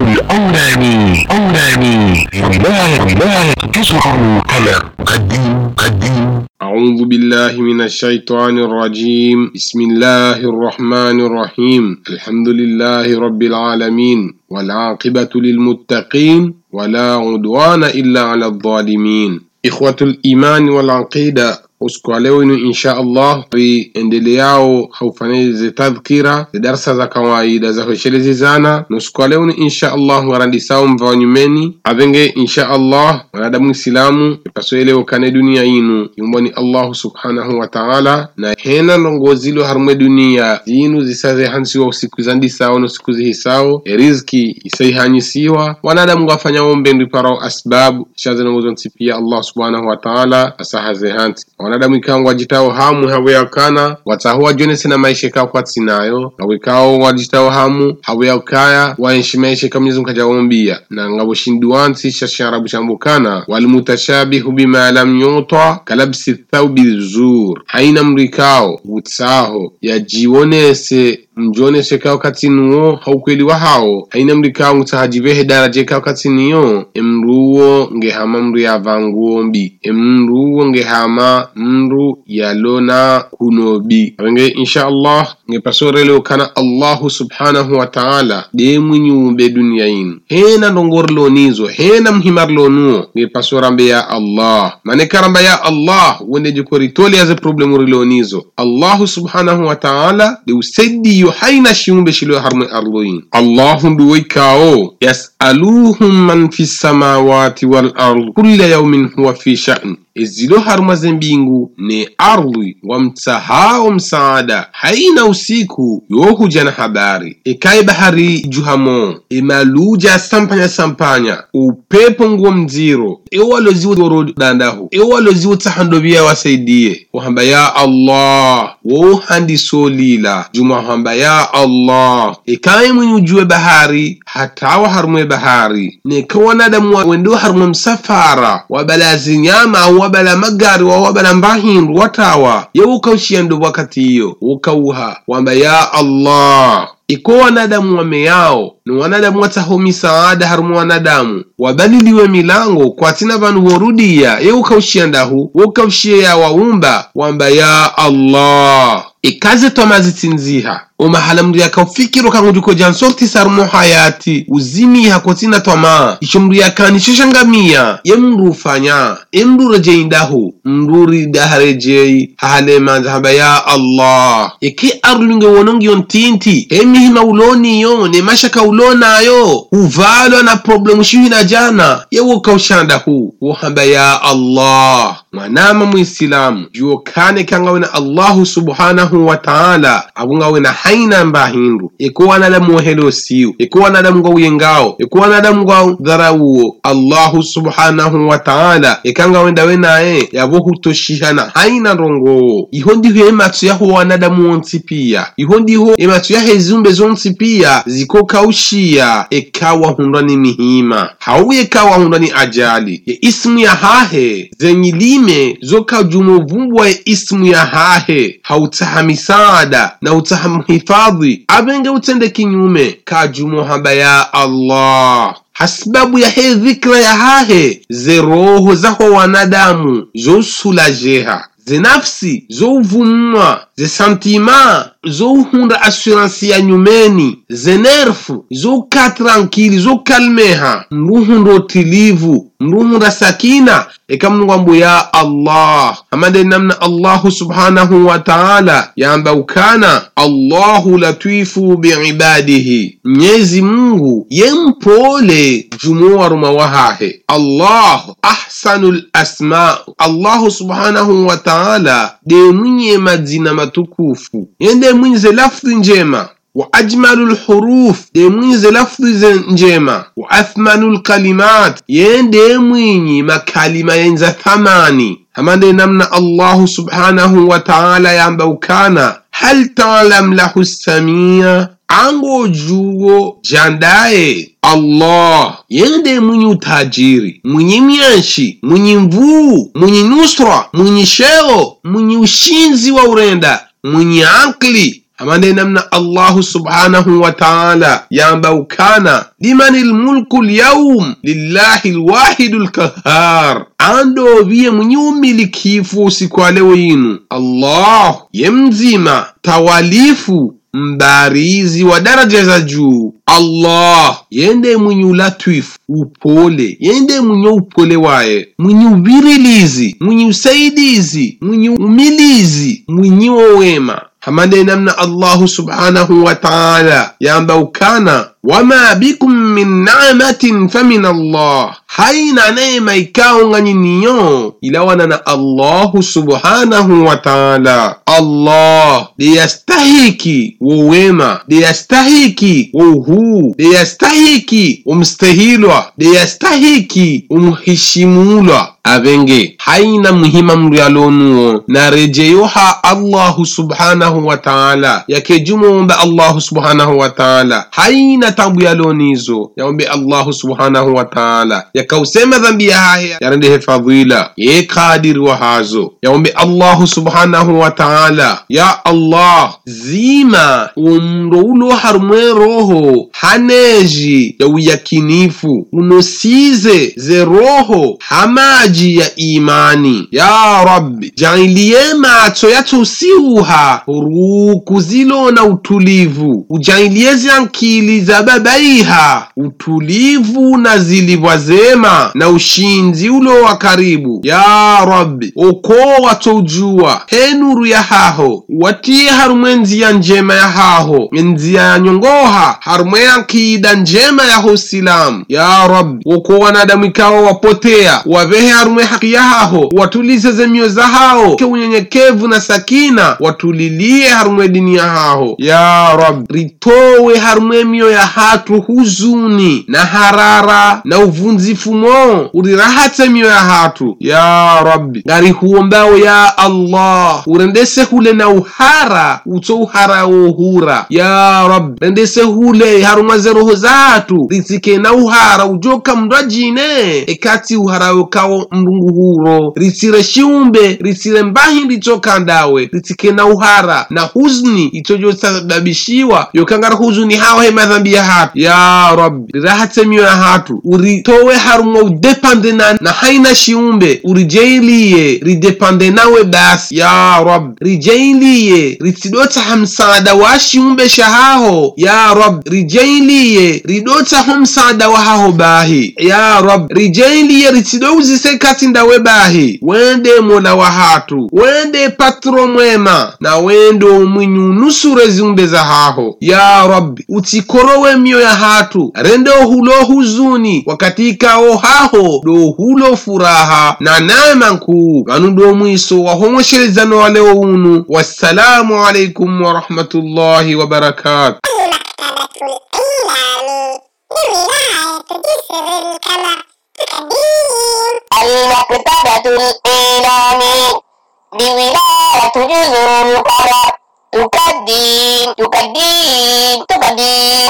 الأولاني أولاني ولاية ولاية تصغر قمر قديم قديم أعوذ بالله من الشيطان الرجيم. بسم الله الرحمن الرحيم. الحمد لله رب العالمين. والعاقبة للمتقين. ولا عدوان إلا على الظالمين. إخوة الإيمان والعقيدة usiku wa leo ni insha allah viendeleao haufanyize tadhkira za darsa za kawaida za hoshelezi zana. Na usiku wa leo ni insha allah warandisao mvawanyumeni avenge insha allah mwanadamu isilamu ukane dunia inu. Yumboni allahu subhanahu wa taala na hena longozilo harumwe dunia. Zinu zisaze hansiwa usiku zandisao na siku zihisao riziki isaihanyisiwa. Wanadamu ngwafanya mbendu parao asbabu. Shazenongozo nsipia allah subhanahu wa taala asahaze hansi wanadamu ikao wajitao hamu hawe yakana jonesi na maisha kao kwatsinayo ngawikao wajitao hamu hawe yakaya waenshi maisha ka mwenyezi mungu na ngawoshinduwansi shasharabu shambukana walmutashabihu bima lam kalabsi thaubi zur. Haina mrikao utsaho yajiwonese mjonese kao katsinuwo haukweli wa hao. Haina mrikao ngutahajivehe daraje kao katsiniyo emruwo ngehama mru yavanguombi emruwo ngehama mru yalona kunobi. Awenge insha allah ngepasoreleo kana allahu subhanahu wa taala de mwinyumbe dunia yin hena ndongorlonizo hena mhimarlonuwo ngepasorambe ya allah. Mane karamba ya allah wende jikoritole aze problemu rilonizo allahu subhanahu wa taala de useddiyo haina shiumbe shilo harme arloyin allahu nduwoykao yasaluhum man fi samawati wal ard yaumin huwa fi sha'n ezilo haruma zembingu ne ardhi wamtsahao msaada. Haina usiku yohuja na habari. Ekaye bahari juhamo emaluja sampanya sampanya. Upepo nguo mziro. Ewaloziwo doro dandahu. Ewaloziwo tsahandobiya wasaidiye wahamba ya allah wohandisolila juma hamba ya allah. Ekaye mwenye ujue bahari hatawa harumwe bahari. Nekawanadamu wendo harumwe msafara. Wabalazi nyama wabala magari wa wabala mbahinru watawa yewukaushiyandu wakati iyo. Wukauha wamba ya allah iko wanadamu wameyao ni wanadamu wataho misaada harumu wanadamu wabaliliwe milango kwatina vanu worudiya yewukaushiyandahu wukaushiye ya waumba wamba ya allah ikaze twamazitsinziha omahala mndu yakaufikiro kangujuko jansorti sarumo hayati uzimiha kotina twama. Icho mndu yakanisho shangamiya ye mndu ufanya. E mru rejeindahu daha rejei hahalemanza hamba ya allah. Eke arulunge wonongiyo ntinti. Emihima uloniyo ne mashaka ulonayo uvalwa na problemu shihina jana. Yewokaushanda-hu wohamba ya allah. Mwanama muisilamu juokane kangawena allahu subhanahu wa taala abungawena haina mbahindu eko wanadamu wohelo siu ikuwa wanadamu ngwa uyengao ikuwa wanadamu ngwa dharauwo allahu subhanahu wa taala ikanga wenda wenaye yavohutoshihana haina rongowo iho ndiho ematso yaho wanadamu wonsi piya iho ndiho ematso yaho ezumbe zonsi piya zikokaushiya ekawahundwa ni mihima. Hauye kawahundwa ni ajali. Ye ismu ya hahe zenyilime zokajumovumbwa ye ismu ya hahe. Hautaha misaada na utaha mhifadhi avenge utende kinyume kajumo baya ya allah. Hasibabu ya he dhikra ya hahe ze roho zaho wanadamu zosulajeha ze nafsi zouvumwa ze santima zouhunda assurance ya nyumeni ze nerfu zouka tranquili zoukalmeha mruhunda otilivu mruhunda sakina. Eka mnungwambo ya allah. Amande namna allahu subhanahu wa taala yamba ukana. Allahu latifu biibadihi mnyezi mungu yempole jumuwaruma wahahe. Allah ahsanu lasma allahu subhanahu wa taala de mwinye madzina matukufu. Yende mwize lafdhi njema. وأجمل الحروف ديموينز لفظ نجيما وأثمن الكلمات ين ديمويني ما كلمة ينز ثماني هما نمنا الله سبحانه وتعالى ينبوكانا هل تعلم له السميع ango juwo jandaye allah yende mwenye utajiri mwenye mianshi mwenye mvuu mwenye nusra mwenye sheo mwenye ushinzi wa urenda mwenye akli. Amande namna allahu subhanahu wa taala yamba ukana. Limani lmulku lyaum lillahi lwahidu lkahar ando viye mwenye umilikifu usiku wa yinu allah ye mzima tawalifu mbarizi wa daraja za juu. Allah. Yende mwenye ulatwifu upole. Yende mwenye upole waye mwenye uvirilizi mwenye usaidizi mwenye umilizi mwenye wowema hamade namna allahu subhanahu wa taala. Yamba ukana wama bikum min namatin famin allah. Haina neema ikaonga nyiniyo ilawana na allahu subhanahu wa taala. Allah wema wowema liyastahiki wouhuu deyastahiki umstahilwa deyastahiki umhishimulwa avenge haina muhima mryalonuwo na rejeyo ha allahu subhanahu wa taala. Yakejumombe allahu subhanahu wa taala. Haina tabu yalonizo yaombe allahu subhanahu wa taala. Yakausema dhambi yahahe yarendehe fadhila ye kadiri wa hazo. Yaombe allahu subhanahu wa taala. Ya allah zima umro ulo harumwe roho haneji ya uyakinifu. Unosize ze roho hamaji ya imani. Ya rabbi jailie macho yatusiuha ruku zilona utulivu. Ujailie zankili za babaiha utulivu na zilivwa zema na ushinzi ulo wa karibu. Ya rabbi oko watoujua henuru ya haho watie harumwe nziya njema ya haho nziya ya nyongoha harumwe yankida njema ya hosilamu. Ya rabbi woko wanadamu ikawa wapotea wavehe harumwe haki ya haho watulize zemio za hao ke unyenyekevu na sakina watulilie harumwe dini ya haho. Ya rabbi ritowe harumwe mio ya hatu huzuni na harara na uvunzifu mo urirahatse mio ya hatu. Ya rabbi ngari huombao ya allah urendese hule na uhara utso uhara wohura ya rabbi rendese hule harumwaze roho zatu ritsike na uhara ujoka mndwajine ekati uhara wekawo mrungu huro ritsire shiumbe ritsire mbahi ndichokandawe ritsike na uhara na huzni itojosababishiwa yokangara huzuni hawa he madhambi ya hatu ya rabbi rahatse ya hatu. Uritowe harumwa udepande na, na haina shiumbe. Urijeilie ridepande nawe basi ya rabbi. Rijeilie ritidota msaada wa shiumbe shahaho ya rabbi. Rijeilie ridotaho msaada wa haho bahi ya rabbi. Rijeilie ritidouzise kati ndawe bahi. Wende mola wa hatu. Wende patro mwema. Na wendo mwinyu nusure ziumbe za haho ya rabbi utsikorowe mio ya hatu rende ohulo huzuni wakatikao haho do hulo furaha na neema nkuu nganu do mwiso wahomoshelezano waleo unu wassalamu alaikum warahmatullahi wabarakatu المكتبة الإعلامية بولاية جزر القرى تقدم تقدم تقدم